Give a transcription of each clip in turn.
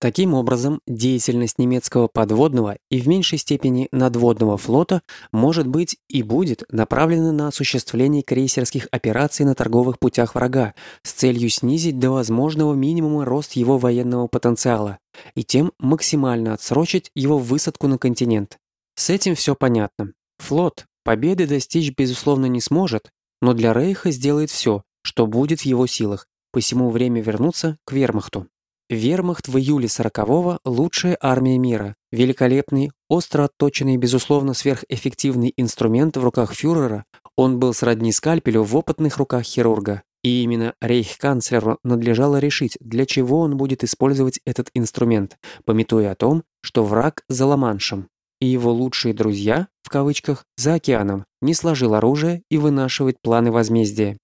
Таким образом, деятельность немецкого подводного и в меньшей степени надводного флота может быть и будет направлена на осуществление крейсерских операций на торговых путях врага с целью снизить до возможного минимума рост его военного потенциала и тем максимально отсрочить его высадку на континент. С этим все понятно. Флот победы достичь безусловно не сможет, но для Рейха сделает все, что будет в его силах, посему время вернуться к вермахту. Вермахт в июле 40-го – лучшая армия мира. Великолепный, остро отточенный, безусловно сверхэффективный инструмент в руках фюрера, он был сродни скальпелю в опытных руках хирурга. И именно рейхканцлеру надлежало решить, для чего он будет использовать этот инструмент, пометуя о том, что враг за Ла-Маншем, и его лучшие друзья, в кавычках, за океаном, не сложил оружие и вынашивает планы возмездия.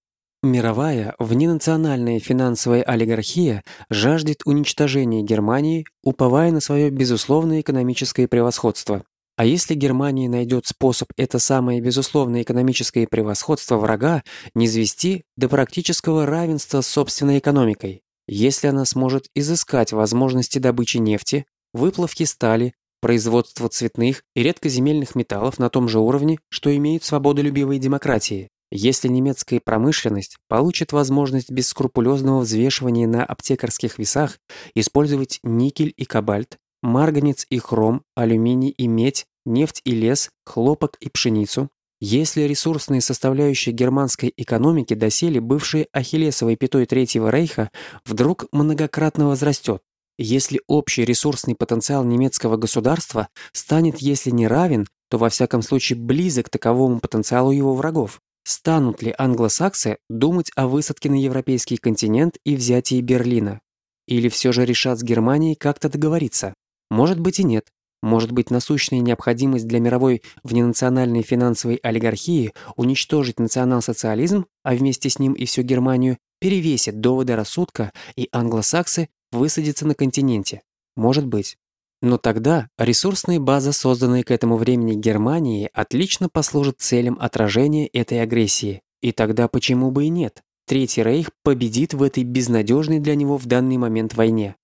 Мировая вненациональная финансовая олигархия жаждет уничтожения Германии, уповая на свое безусловное экономическое превосходство. А если Германия найдет способ это самое безусловное экономическое превосходство врага низвести до практического равенства с собственной экономикой, если она сможет изыскать возможности добычи нефти, выплавки стали, производства цветных и редкоземельных металлов на том же уровне, что имеют свободолюбивые демократии, если немецкая промышленность получит возможность без скрупулезного взвешивания на аптекарских весах использовать никель и кобальт, марганец и хром, алюминий и медь, нефть и лес, хлопок и пшеницу, если ресурсные составляющие германской экономики доселе бывшей ахиллесовой пятой Третьего Рейха вдруг многократно возрастет, если общий ресурсный потенциал немецкого государства станет, если не равен, то во всяком случае близок к таковому потенциалу его врагов, Станут ли англосаксы думать о высадке на европейский континент и взятии Берлина? Или все же решат с Германией как-то договориться? Может быть и нет. Может быть, насущная необходимость для мировой вненациональной финансовой олигархии уничтожить национал-социализм, а вместе с ним и всю Германию, перевесит доводы рассудка, и англосаксы высадятся на континенте. Может быть. Но тогда ресурсная база, созданная к этому времени Германией, отлично послужит целям отражения этой агрессии. И тогда почему бы и нет? Третий Рейх победит в этой безнадежной для него в данный момент войне.